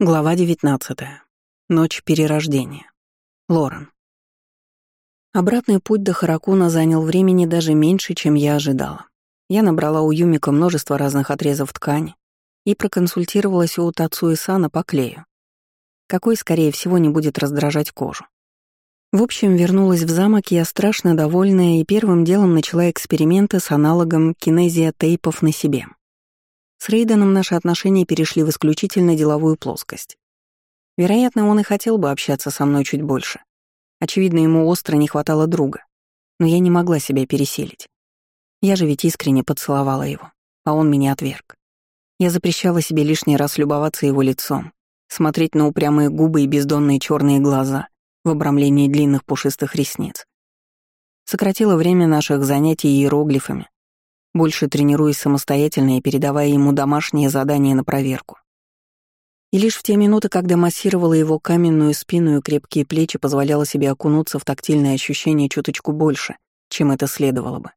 Глава 19. Ночь перерождения. Лорен. Обратный путь до Харакуна занял времени даже меньше, чем я ожидала. Я набрала у Юмика множество разных отрезов ткани и проконсультировалась у Тацу и Сана по клею, какой, скорее всего, не будет раздражать кожу. В общем, вернулась в замок я страшно довольная и первым делом начала эксперименты с аналогом кинезия тейпов на себе. С Рейденом наши отношения перешли в исключительно деловую плоскость. Вероятно, он и хотел бы общаться со мной чуть больше. Очевидно, ему остро не хватало друга. Но я не могла себя пересилить. Я же ведь искренне поцеловала его, а он меня отверг. Я запрещала себе лишний раз любоваться его лицом, смотреть на упрямые губы и бездонные черные глаза в обрамлении длинных пушистых ресниц. Сократила время наших занятий иероглифами, больше тренируясь самостоятельно и передавая ему домашние задания на проверку. И лишь в те минуты, когда массировала его каменную спину и крепкие плечи, позволяла себе окунуться в тактильное ощущение чуточку больше, чем это следовало бы.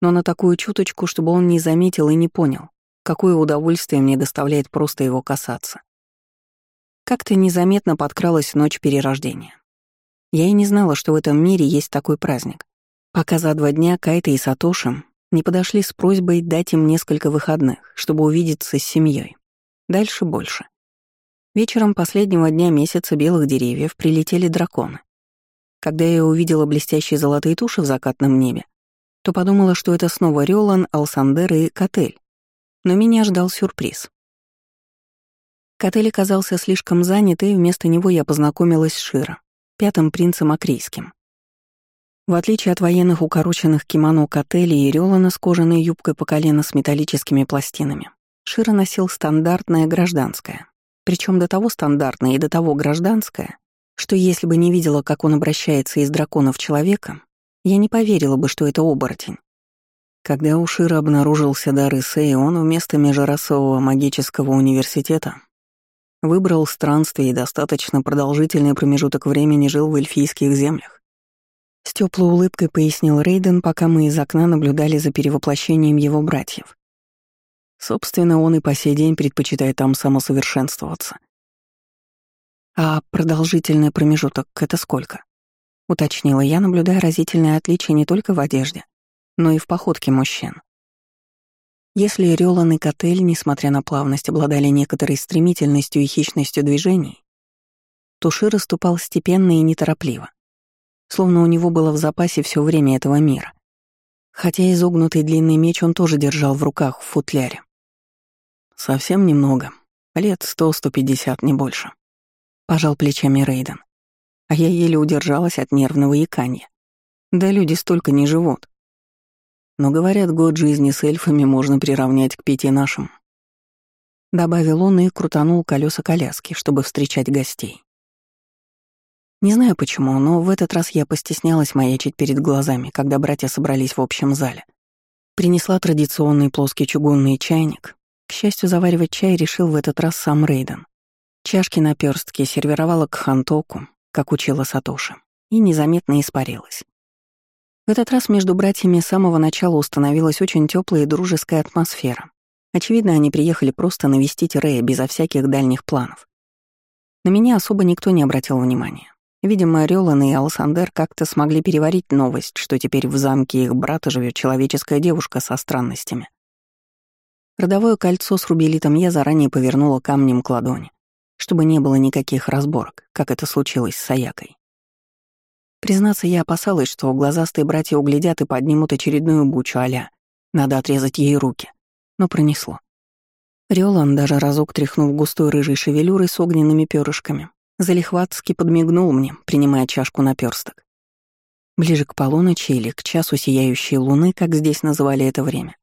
Но на такую чуточку, чтобы он не заметил и не понял, какое удовольствие мне доставляет просто его касаться. Как-то незаметно подкралась ночь перерождения. Я и не знала, что в этом мире есть такой праздник. Пока за два дня Кайта и Сатоши не подошли с просьбой дать им несколько выходных, чтобы увидеться с семьей. Дальше больше. Вечером последнего дня месяца белых деревьев прилетели драконы. Когда я увидела блестящие золотые туши в закатном небе, то подумала, что это снова Рёлан, Алсандер и Котель. Но меня ждал сюрприз. Котель оказался слишком занят, и вместо него я познакомилась с Широ, пятым принцем Акрийским. В отличие от военных укороченных кимоно Котели и Рёлана с кожаной юбкой по колено с металлическими пластинами, Шира носил стандартное гражданское. Причем до того стандартное и до того гражданское, что если бы не видела, как он обращается из дракона в человека, я не поверила бы, что это оборотень. Когда у Шира обнаружился дар Исеи, он вместо межрасового магического университета выбрал странствие и достаточно продолжительный промежуток времени жил в эльфийских землях. С теплой улыбкой пояснил Рейден, пока мы из окна наблюдали за перевоплощением его братьев. Собственно, он и по сей день предпочитает там самосовершенствоваться. А продолжительный промежуток — это сколько? Уточнила я, наблюдая разительное отличие не только в одежде, но и в походке мужчин. Если Рёлан и Котель, несмотря на плавность, обладали некоторой стремительностью и хищностью движений, то Шир ступал степенно и неторопливо словно у него было в запасе все время этого мира. Хотя изогнутый длинный меч он тоже держал в руках в футляре. Совсем немного, лет сто-сто пятьдесят, не больше. Пожал плечами Рейден. А я еле удержалась от нервного иканья. Да люди столько не живут. Но говорят, год жизни с эльфами можно приравнять к пяти нашим. Добавил он и крутанул колеса коляски, чтобы встречать гостей. Не знаю почему, но в этот раз я постеснялась маячить перед глазами, когда братья собрались в общем зале. Принесла традиционный плоский чугунный чайник. К счастью, заваривать чай решил в этот раз сам Рейден. Чашки на перстке сервировала к хантоку, как учила Сатоши, и незаметно испарилась. В этот раз между братьями с самого начала установилась очень теплая и дружеская атмосфера. Очевидно, они приехали просто навестить Рэя безо всяких дальних планов. На меня особо никто не обратил внимания. Видимо, Рёлан и Алсандер как-то смогли переварить новость, что теперь в замке их брата живет человеческая девушка со странностями. Родовое кольцо с рубелитом я заранее повернула камнем к ладони, чтобы не было никаких разборок, как это случилось с Саякой. Признаться, я опасалась, что глазастые братья углядят и поднимут очередную бучу а «надо отрезать ей руки», но пронесло. Рёлан, даже разок тряхнув густой рыжей шевелюрой с огненными перышками, Залихватски подмигнул мне, принимая чашку наперсток. Ближе к полуночи или к часу сияющей луны, как здесь называли это время,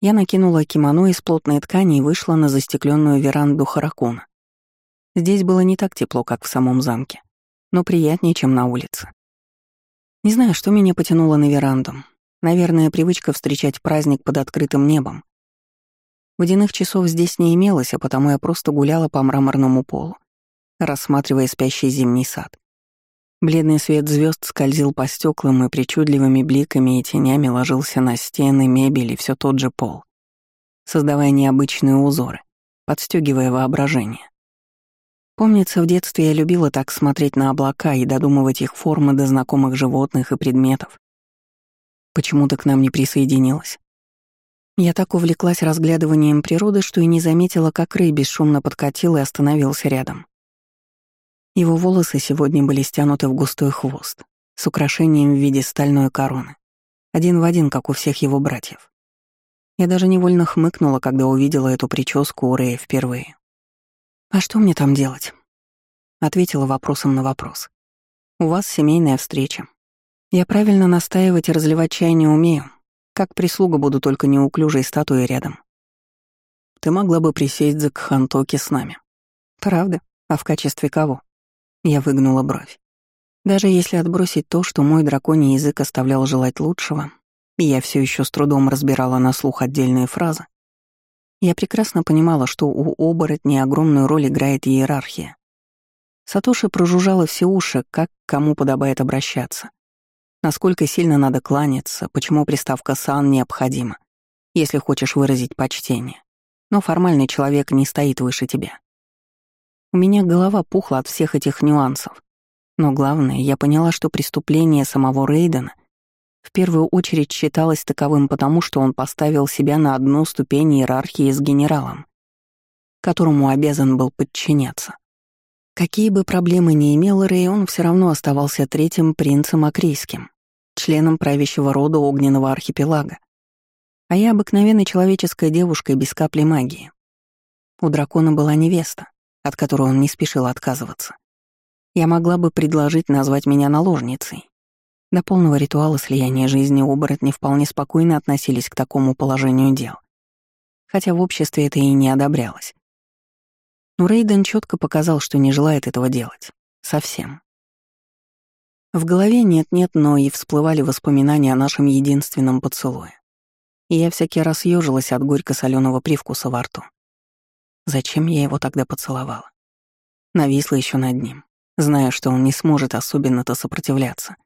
я накинула кимоно из плотной ткани и вышла на застекленную веранду Харакуна. Здесь было не так тепло, как в самом замке, но приятнее, чем на улице. Не знаю, что меня потянуло на веранду. Наверное, привычка встречать праздник под открытым небом. Водяных часов здесь не имелось, а потому я просто гуляла по мраморному полу, рассматривая спящий зимний сад. Бледный свет звезд скользил по стеклам и причудливыми бликами и тенями ложился на стены, мебель и все тот же пол, создавая необычные узоры, подстегивая воображение. Помнится, в детстве я любила так смотреть на облака и додумывать их формы до знакомых животных и предметов. Почему ты к нам не присоединилась? Я так увлеклась разглядыванием природы, что и не заметила, как Рэй бесшумно подкатил и остановился рядом. Его волосы сегодня были стянуты в густой хвост, с украшением в виде стальной короны, один в один, как у всех его братьев. Я даже невольно хмыкнула, когда увидела эту прическу у Рэя впервые. «А что мне там делать?» Ответила вопросом на вопрос. «У вас семейная встреча. Я правильно настаивать и разливать чай не умею, как прислуга буду только неуклюжей статуей рядом. Ты могла бы присесть за Кхантоки с нами. Правда? А в качестве кого? Я выгнула бровь. Даже если отбросить то, что мой драконий язык оставлял желать лучшего, и я все еще с трудом разбирала на слух отдельные фразы, я прекрасно понимала, что у оборотней огромную роль играет иерархия. Сатоши прожужжала все уши, как к кому подобает обращаться. Насколько сильно надо кланяться, почему приставка «сан» необходима, если хочешь выразить почтение. Но формальный человек не стоит выше тебя. У меня голова пухла от всех этих нюансов. Но главное, я поняла, что преступление самого Рейдена в первую очередь считалось таковым потому, что он поставил себя на одну ступень иерархии с генералом, которому обязан был подчиняться. Какие бы проблемы ни имел Рэй, он все равно оставался третьим принцем Акрийским, членом правящего рода огненного архипелага. А я обыкновенной человеческая девушка без капли магии. У дракона была невеста, от которой он не спешил отказываться. Я могла бы предложить назвать меня наложницей. До полного ритуала слияния жизни оборотни вполне спокойно относились к такому положению дел. Хотя в обществе это и не одобрялось. Но Рейден четко показал, что не желает этого делать. Совсем. В голове нет-нет, но и всплывали воспоминания о нашем единственном поцелуе. И я всякий раз ёжилась от горько-солёного привкуса во рту. Зачем я его тогда поцеловала? Нависла еще над ним, зная, что он не сможет особенно-то сопротивляться,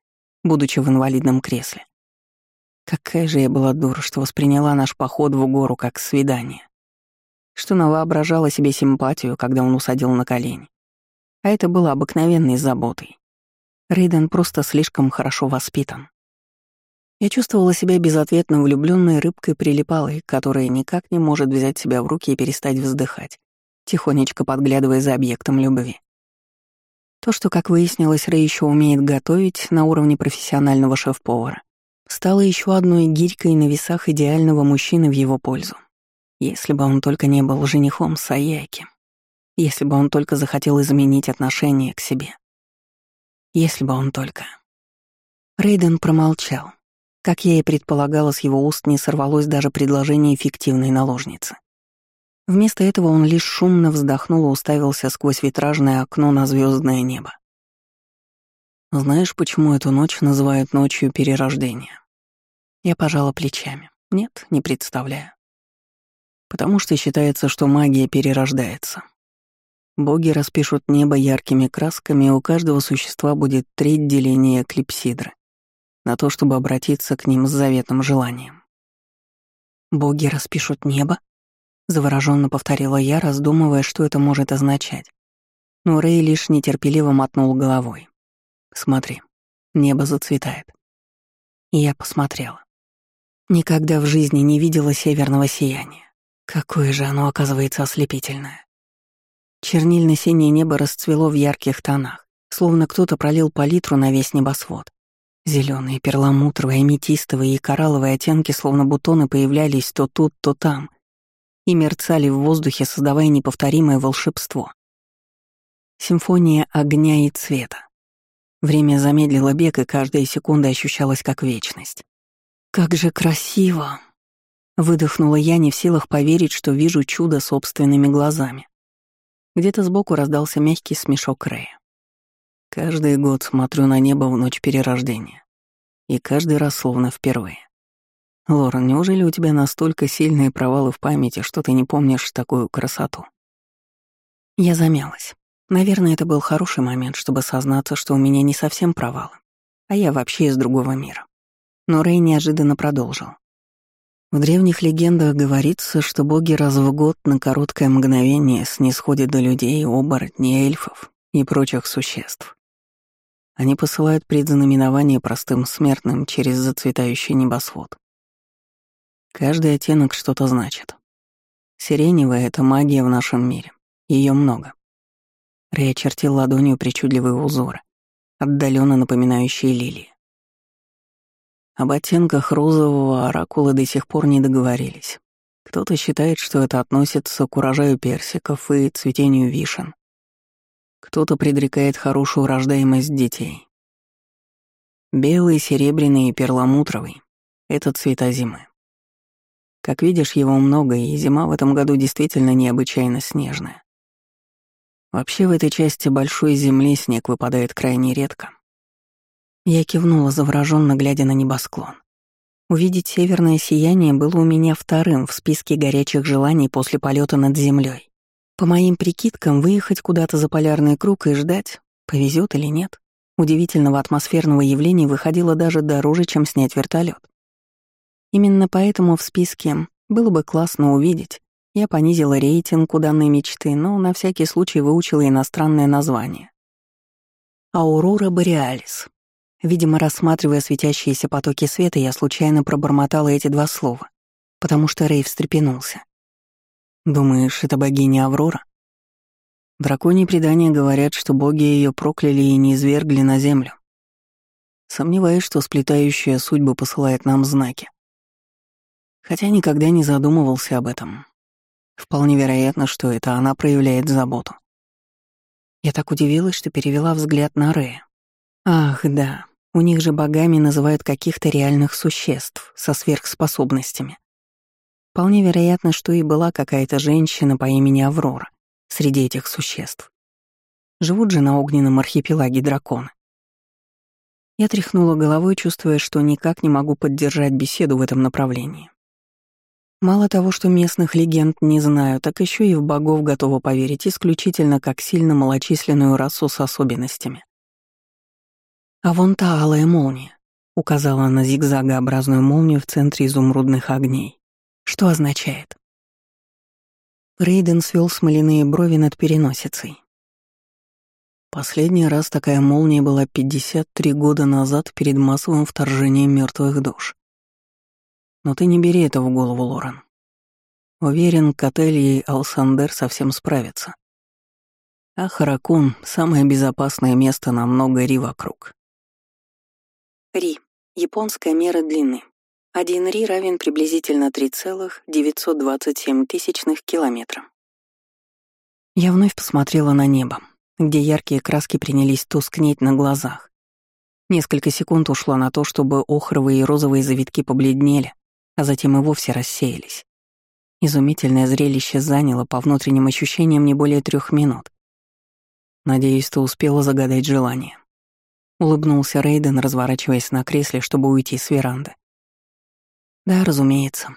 будучи в инвалидном кресле. Какая же я была дура, что восприняла наш поход в гору как свидание что навоображала себе симпатию, когда он усадил на колени. А это было обыкновенной заботой. Рейден просто слишком хорошо воспитан. Я чувствовала себя безответно влюбленной рыбкой-прилипалой, которая никак не может взять себя в руки и перестать вздыхать, тихонечко подглядывая за объектом любви. То, что, как выяснилось, Рэй еще умеет готовить на уровне профессионального шеф-повара, стало еще одной гирькой на весах идеального мужчины в его пользу. Если бы он только не был женихом Саяки. Если бы он только захотел изменить отношение к себе. Если бы он только... Рейден промолчал. Как я и предполагала, с его уст не сорвалось даже предложение эффективной наложницы. Вместо этого он лишь шумно вздохнул и уставился сквозь витражное окно на звездное небо. Знаешь, почему эту ночь называют ночью перерождения? Я пожала плечами. Нет, не представляю. Потому что считается, что магия перерождается. Боги распишут небо яркими красками, и у каждого существа будет треть деления клипсидры на то, чтобы обратиться к ним с заветным желанием. «Боги распишут небо?» — завороженно повторила я, раздумывая, что это может означать. Но Рэй лишь нетерпеливо мотнул головой. «Смотри, небо зацветает». И я посмотрела. Никогда в жизни не видела северного сияния. Какое же оно, оказывается, ослепительное. Чернильно-синее небо расцвело в ярких тонах, словно кто-то пролил палитру на весь небосвод. Зеленые, перламутровые, аметистовые и коралловые оттенки, словно бутоны, появлялись то тут, то там и мерцали в воздухе, создавая неповторимое волшебство. Симфония огня и цвета. Время замедлило бег, и каждая секунда ощущалась как вечность. «Как же красиво!» Выдохнула я, не в силах поверить, что вижу чудо собственными глазами. Где-то сбоку раздался мягкий смешок Рэя. Каждый год смотрю на небо в ночь перерождения. И каждый раз словно впервые. Лорен, неужели у тебя настолько сильные провалы в памяти, что ты не помнишь такую красоту? Я замялась. Наверное, это был хороший момент, чтобы сознаться, что у меня не совсем провалы, а я вообще из другого мира. Но Рэй неожиданно продолжил. В древних легендах говорится, что боги раз в год на короткое мгновение снисходят до людей, оборотней, эльфов и прочих существ. Они посылают предзнаменование простым смертным через зацветающий небосвод. Каждый оттенок что-то значит. Сиреневая — это магия в нашем мире. Ее много. Рэй очертил ладонью причудливые узоры, отдаленно напоминающие лилии. Об оттенках розового оракула до сих пор не договорились. Кто-то считает, что это относится к урожаю персиков и цветению вишен. Кто-то предрекает хорошую рождаемость детей. Белый, серебряный и перламутровый — это цвета зимы. Как видишь, его много, и зима в этом году действительно необычайно снежная. Вообще в этой части большой земли снег выпадает крайне редко. Я кивнула, завороженно глядя на небосклон. Увидеть северное сияние было у меня вторым в списке горячих желаний после полета над землей. По моим прикидкам, выехать куда-то за полярный круг и ждать, повезет или нет, удивительного атмосферного явления выходило даже дороже, чем снять вертолет. Именно поэтому в списке было бы классно увидеть. Я понизила рейтинг у данной мечты, но на всякий случай выучила иностранное название. Аурора Бореалис. Видимо, рассматривая светящиеся потоки света, я случайно пробормотала эти два слова, потому что Рэй встрепенулся. «Думаешь, это богиня Аврора?» Драконьи предания говорят, что боги ее прокляли и не извергли на землю. Сомневаюсь, что сплетающая судьба посылает нам знаки. Хотя никогда не задумывался об этом. Вполне вероятно, что это она проявляет заботу. Я так удивилась, что перевела взгляд на Рэя. Ах, да, у них же богами называют каких-то реальных существ со сверхспособностями. Вполне вероятно, что и была какая-то женщина по имени Аврора среди этих существ. Живут же на огненном архипелаге драконы. Я тряхнула головой, чувствуя, что никак не могу поддержать беседу в этом направлении. Мало того, что местных легенд не знаю, так еще и в богов готова поверить исключительно как сильно малочисленную расу с особенностями. «А вон та алая молния», — указала на зигзагообразную молнию в центре изумрудных огней. «Что означает?» Рейден свел смоляные брови над переносицей. Последний раз такая молния была 53 года назад перед массовым вторжением мертвых душ. Но ты не бери это в голову, Лорен. Уверен, Котель и Алсандер совсем справятся. А Харакун — самое безопасное место на много ри вокруг. Ри — японская мера длины. Один ри равен приблизительно 3,927 тысячных километра. Я вновь посмотрела на небо, где яркие краски принялись тускнеть на глазах. Несколько секунд ушло на то, чтобы охровые и розовые завитки побледнели, а затем и вовсе рассеялись. Изумительное зрелище заняло по внутренним ощущениям не более трех минут. Надеюсь, ты успела загадать желание. Улыбнулся Рейден, разворачиваясь на кресле, чтобы уйти с веранды. Да, разумеется.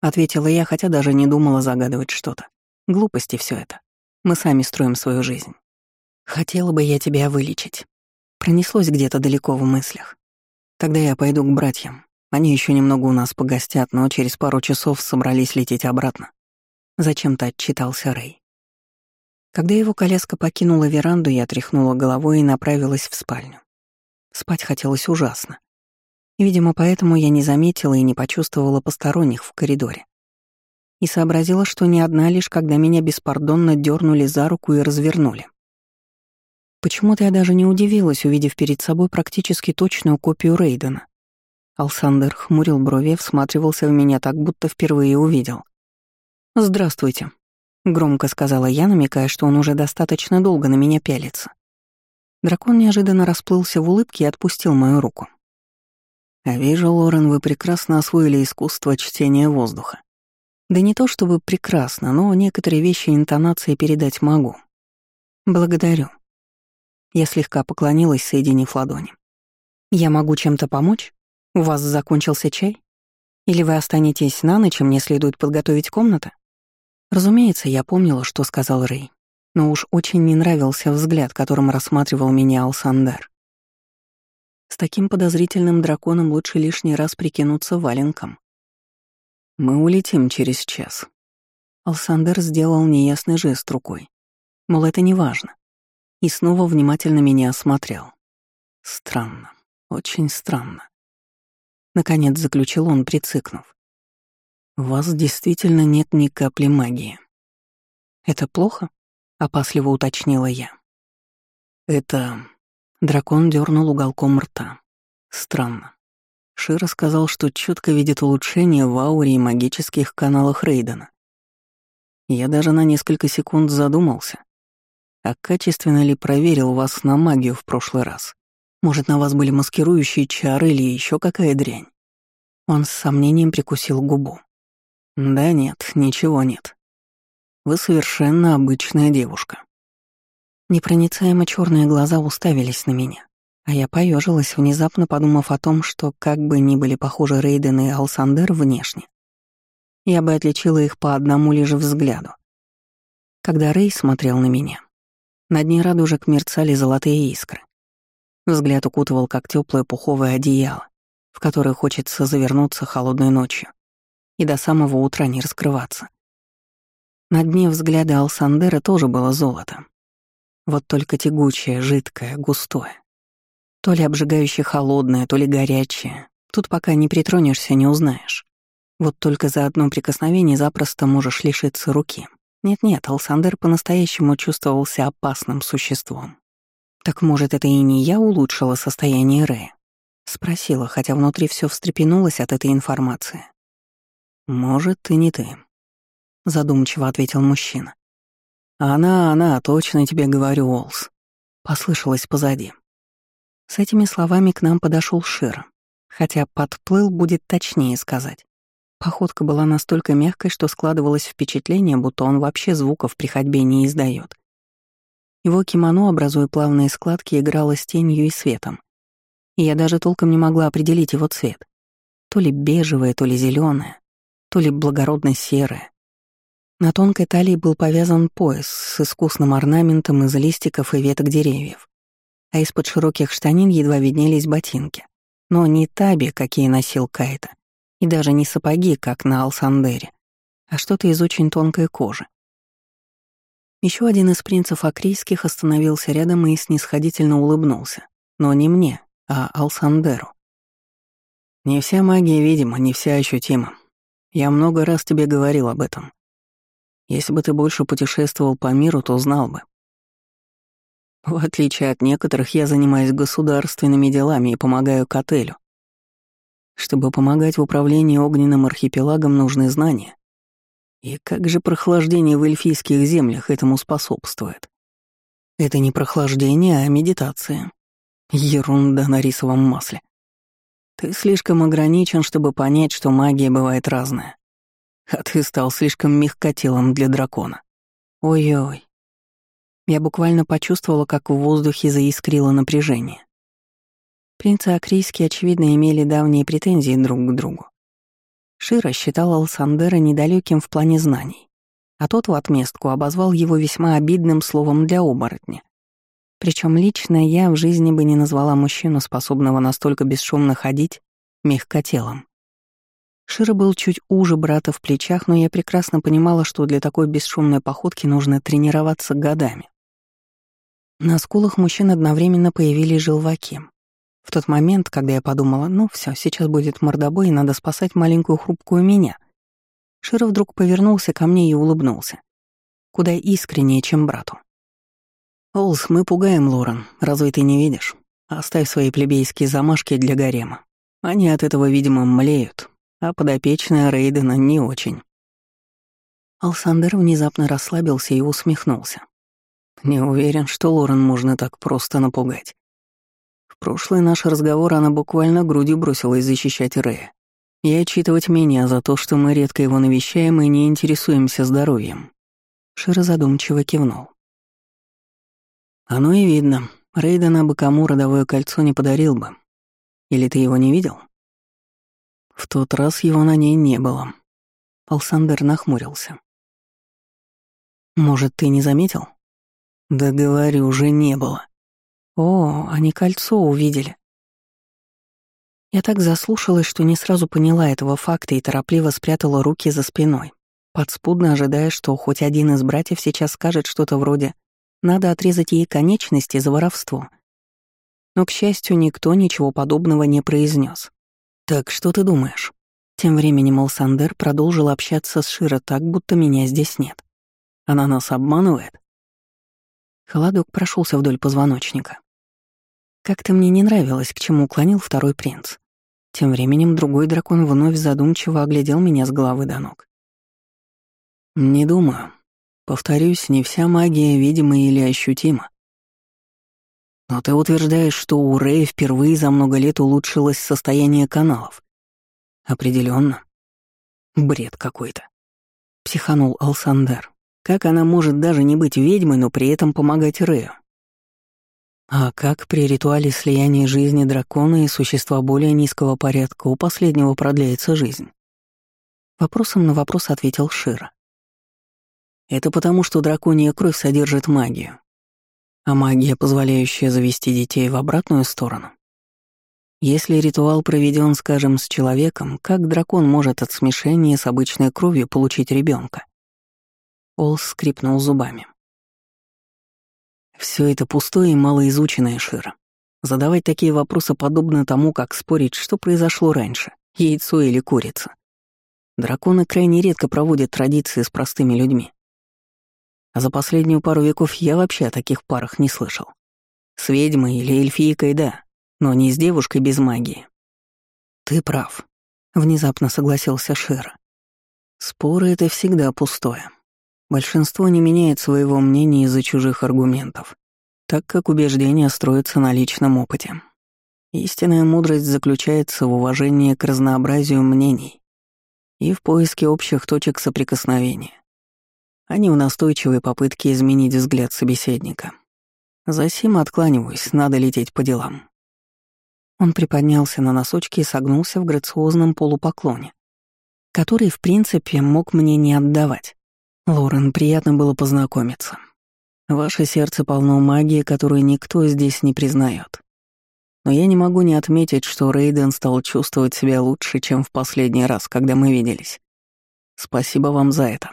Ответила я, хотя даже не думала загадывать что-то. Глупости все это. Мы сами строим свою жизнь. Хотела бы я тебя вылечить. Пронеслось где-то далеко в мыслях. Тогда я пойду к братьям, они еще немного у нас погостят, но через пару часов собрались лететь обратно. Зачем-то отчитался Рэй. Когда его коляска покинула веранду, я тряхнула головой и направилась в спальню. Спать хотелось ужасно. Видимо, поэтому я не заметила и не почувствовала посторонних в коридоре. И сообразила, что не одна лишь, когда меня беспардонно дернули за руку и развернули. Почему-то я даже не удивилась, увидев перед собой практически точную копию Рейдена. Алсандер хмурил брови, всматривался в меня так, будто впервые увидел. «Здравствуйте», — громко сказала я, намекая, что он уже достаточно долго на меня пялится. Дракон неожиданно расплылся в улыбке и отпустил мою руку. «А вижу, Лорен, вы прекрасно освоили искусство чтения воздуха. Да не то чтобы прекрасно, но некоторые вещи интонации передать могу. Благодарю». Я слегка поклонилась, соединив ладони. «Я могу чем-то помочь?» «У вас закончился чай? Или вы останетесь на ночь, и мне следует подготовить комнату?» Разумеется, я помнила, что сказал Рэй, но уж очень не нравился взгляд, которым рассматривал меня Алсандар. С таким подозрительным драконом лучше лишний раз прикинуться валенком. Мы улетим через час. Алсандер сделал неясный жест рукой. Мол, это не важно. И снова внимательно меня осмотрел. Странно, очень странно. Наконец заключил он, прицикнув. «У вас действительно нет ни капли магии». «Это плохо?» — опасливо уточнила я. «Это...» — дракон дернул уголком рта. «Странно. Шира сказал, что четко видит улучшение в ауре и магических каналах Рейдена. Я даже на несколько секунд задумался, а качественно ли проверил вас на магию в прошлый раз. Может, на вас были маскирующие чары или еще какая дрянь? Он с сомнением прикусил губу. Да нет, ничего нет. Вы совершенно обычная девушка. Непроницаемо черные глаза уставились на меня, а я поежилась, внезапно подумав о том, что как бы ни были похожи Рейден и Алсандер внешне, я бы отличила их по одному лишь взгляду. Когда Рей смотрел на меня, на дне радужек мерцали золотые искры. Взгляд укутывал, как теплое пуховое одеяло, в которое хочется завернуться холодной ночью и до самого утра не раскрываться. На дне взгляда Алсандера тоже было золото. Вот только тягучее, жидкое, густое. То ли обжигающе холодное, то ли горячее. Тут пока не притронешься, не узнаешь. Вот только за одно прикосновение запросто можешь лишиться руки. Нет-нет, Алсандер по-настоящему чувствовался опасным существом. «Так, может, это и не я улучшила состояние Рэя?» Спросила, хотя внутри все встрепенулось от этой информации. «Может, и не ты», — задумчиво ответил мужчина. «Она, она, точно тебе говорю, Олс», — послышалось позади. С этими словами к нам подошел Шир, хотя подплыл будет точнее сказать. Походка была настолько мягкой, что складывалось впечатление, будто он вообще звуков при ходьбе не издает. Его кимоно, образуя плавные складки, играло с тенью и светом. И я даже толком не могла определить его цвет. То ли бежевое, то ли зеленое, то ли благородно серое. На тонкой талии был повязан пояс с искусным орнаментом из листиков и веток деревьев, а из-под широких штанин едва виднелись ботинки. Но не таби, какие носил Кайта, и даже не сапоги, как на Алсандере, а что-то из очень тонкой кожи. Еще один из принцев Акрийских остановился рядом и снисходительно улыбнулся. Но не мне, а Алсандеру. «Не вся магия видима, не вся ощутима. Я много раз тебе говорил об этом. Если бы ты больше путешествовал по миру, то знал бы. В отличие от некоторых, я занимаюсь государственными делами и помогаю к. Чтобы помогать в управлении огненным архипелагом, нужны знания. И как же прохлаждение в эльфийских землях этому способствует? Это не прохлаждение, а медитация. Ерунда на рисовом масле. Ты слишком ограничен, чтобы понять, что магия бывает разная. А ты стал слишком мягкотелым для дракона. Ой-ой. Я буквально почувствовала, как в воздухе заискрило напряжение. Принцы Акрийские, очевидно, имели давние претензии друг к другу. Шира считал Алсандера недалеким в плане знаний, а тот в отместку обозвал его весьма обидным словом для оборотня. Причем лично я в жизни бы не назвала мужчину, способного настолько бесшумно ходить, мягкотелом. Шира был чуть уже брата в плечах, но я прекрасно понимала, что для такой бесшумной походки нужно тренироваться годами. На скулах мужчин одновременно появились желваки, в тот момент, когда я подумала, ну все, сейчас будет мордобой, и надо спасать маленькую хрупкую меня, Широ вдруг повернулся ко мне и улыбнулся. Куда искреннее, чем брату. «Олс, мы пугаем Лорен, разве ты не видишь? Оставь свои плебейские замашки для гарема. Они от этого, видимо, млеют, а подопечная Рейдена не очень». Алсандер внезапно расслабился и усмехнулся. «Не уверен, что Лорен можно так просто напугать. Прошлый наш разговор она буквально грудью бросилась защищать Рэя и отчитывать меня за то, что мы редко его навещаем и не интересуемся здоровьем. Широ задумчиво кивнул. Оно и видно. Рейдена бы кому родовое кольцо не подарил бы. Или ты его не видел? В тот раз его на ней не было. Алсандер нахмурился. Может, ты не заметил? Да говорю, уже не было. О, они кольцо увидели. Я так заслушалась, что не сразу поняла этого факта и торопливо спрятала руки за спиной, подспудно ожидая, что хоть один из братьев сейчас скажет что-то вроде «надо отрезать ей конечности за воровство». Но, к счастью, никто ничего подобного не произнес. «Так что ты думаешь?» Тем временем Алсандер продолжил общаться с Широ так, будто меня здесь нет. Она нас обманывает? Холодок прошелся вдоль позвоночника. Как-то мне не нравилось, к чему уклонил второй принц. Тем временем другой дракон вновь задумчиво оглядел меня с головы до ног. «Не думаю. Повторюсь, не вся магия видима или ощутима. Но ты утверждаешь, что у Рэя впервые за много лет улучшилось состояние каналов. Определенно. Бред какой-то. Психанул Алсандер. Как она может даже не быть ведьмой, но при этом помогать Рэю? А как при ритуале слияния жизни дракона и существа более низкого порядка у последнего продляется жизнь? Вопросом на вопрос ответил Шира. Это потому, что драконья кровь содержит магию. А магия, позволяющая завести детей в обратную сторону, если ритуал проведен, скажем, с человеком, как дракон может от смешения с обычной кровью получить ребенка? Олс скрипнул зубами. Все это пустое и малоизученное Шира. Задавать такие вопросы подобно тому, как спорить, что произошло раньше, яйцо или курица. Драконы крайне редко проводят традиции с простыми людьми. А за последнюю пару веков я вообще о таких парах не слышал. С ведьмой или эльфийкой — да, но не с девушкой без магии. Ты прав, внезапно согласился Шира. Споры — это всегда пустое. Большинство не меняет своего мнения из-за чужих аргументов, так как убеждения строятся на личном опыте. Истинная мудрость заключается в уважении к разнообразию мнений и в поиске общих точек соприкосновения, а не в настойчивой попытке изменить взгляд собеседника. Засим откланиваюсь, надо лететь по делам. Он приподнялся на носочки и согнулся в грациозном полупоклоне, который, в принципе, мог мне не отдавать. «Лорен, приятно было познакомиться. Ваше сердце полно магии, которую никто здесь не признает. Но я не могу не отметить, что Рейден стал чувствовать себя лучше, чем в последний раз, когда мы виделись. Спасибо вам за это.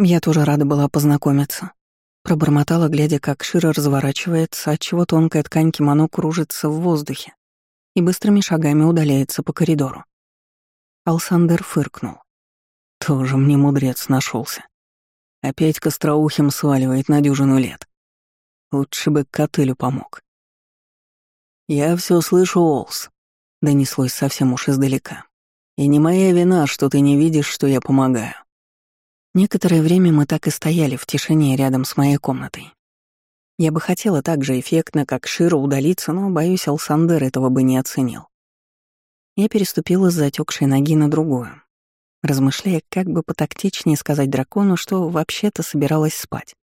Я тоже рада была познакомиться. Пробормотала, глядя, как Шира разворачивается, отчего тонкая ткань кимоно кружится в воздухе, и быстрыми шагами удаляется по коридору. Алсандер фыркнул. Тоже мне мудрец нашелся. Опять костроухим сваливает на дюжину лет. Лучше бы Котелю помог. «Я все слышу, Олс», — донеслось совсем уж издалека. «И не моя вина, что ты не видишь, что я помогаю». Некоторое время мы так и стояли в тишине рядом с моей комнатой. Я бы хотела так же эффектно, как Широ, удалиться, но, боюсь, Алсандер этого бы не оценил. Я переступила с затекшей ноги на другую, размышляя, как бы потактичнее сказать дракону, что вообще-то собиралась спать.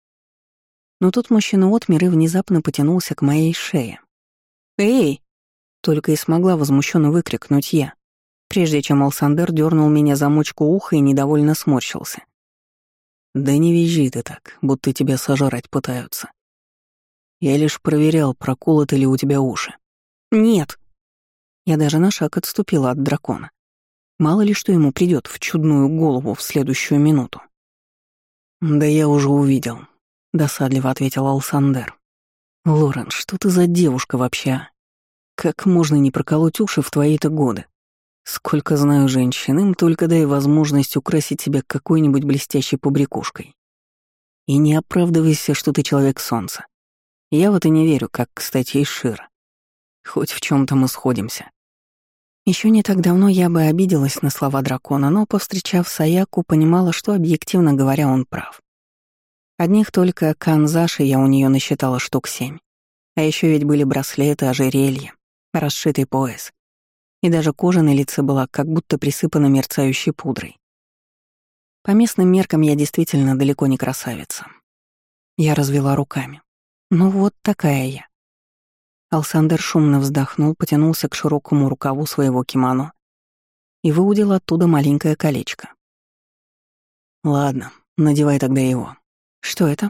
Но тут мужчина отмер и внезапно потянулся к моей шее. «Эй!» — только и смогла возмущенно выкрикнуть я, прежде чем Алсандер дернул меня за мочку уха и недовольно сморщился. «Да не визжи ты так, будто тебя сожрать пытаются», я лишь проверял, проколоты ли у тебя уши. Нет. Я даже на шаг отступила от дракона. Мало ли что ему придет в чудную голову в следующую минуту. Да я уже увидел, досадливо ответил Алсандер. Лорен, что ты за девушка вообще? А? Как можно не проколоть уши в твои-то годы? Сколько знаю женщин, им только дай возможность украсить себя какой-нибудь блестящей побрякушкой. И не оправдывайся, что ты человек солнца. Я вот и не верю, как, кстати, и Шир. Хоть в чем то мы сходимся. Еще не так давно я бы обиделась на слова дракона, но, повстречав Саяку, понимала, что, объективно говоря, он прав. Одних только канзаши я у нее насчитала штук семь. А еще ведь были браслеты, ожерелья, расшитый пояс. И даже кожа на лице была как будто присыпана мерцающей пудрой. По местным меркам я действительно далеко не красавица. Я развела руками. Ну вот такая я. Алсандер шумно вздохнул, потянулся к широкому рукаву своего кимоно и выудил оттуда маленькое колечко. «Ладно, надевай тогда его. Что это?»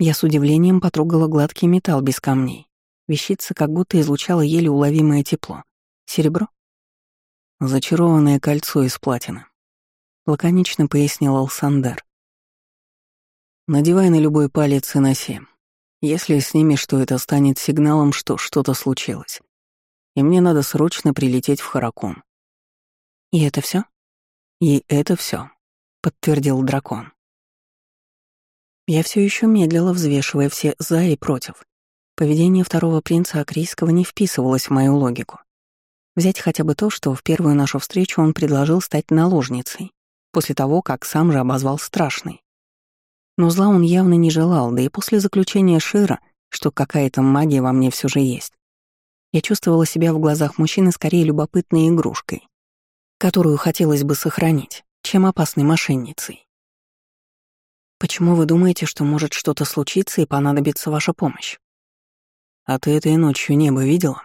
Я с удивлением потрогала гладкий металл без камней. Вещица как будто излучала еле уловимое тепло. Серебро? Зачарованное кольцо из платины. Лаконично пояснил Алсандер. Надевай на любой палец и носи. Если снимешь, то это станет сигналом, что что-то случилось. И мне надо срочно прилететь в Харакун. И это все? И это все, подтвердил дракон. Я все еще медлила, взвешивая все «за» и «против». Поведение второго принца Акрийского не вписывалось в мою логику. Взять хотя бы то, что в первую нашу встречу он предложил стать наложницей, после того, как сам же обозвал страшный. Но зла он явно не желал, да и после заключения Шира, что какая-то магия во мне все же есть. Я чувствовала себя в глазах мужчины скорее любопытной игрушкой, которую хотелось бы сохранить, чем опасной мошенницей. Почему вы думаете, что может что-то случиться и понадобится ваша помощь? А ты этой ночью небо видела?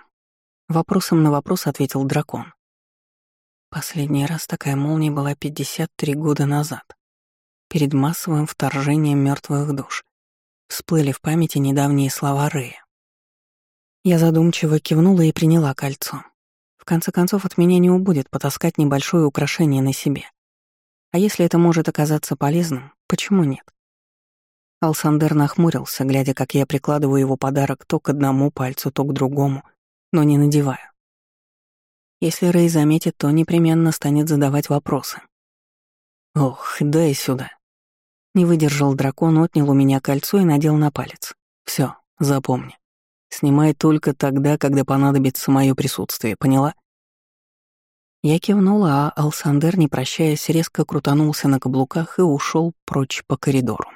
Вопросом на вопрос ответил дракон. Последний раз такая молния была 53 года назад, перед массовым вторжением мертвых душ. Всплыли в памяти недавние слова Рэя. Я задумчиво кивнула и приняла кольцо. В конце концов, от меня не убудет потаскать небольшое украшение на себе. А если это может оказаться полезным, почему нет? Алсандер нахмурился, глядя, как я прикладываю его подарок то к одному пальцу, то к другому, но не надеваю. Если Рэй заметит, то непременно станет задавать вопросы. «Ох, дай сюда». Не выдержал дракон, отнял у меня кольцо и надел на палец. Все, запомни. Снимай только тогда, когда понадобится мое присутствие, поняла? Я кивнула, а Алсандер, не прощаясь, резко крутанулся на каблуках и ушел прочь по коридору.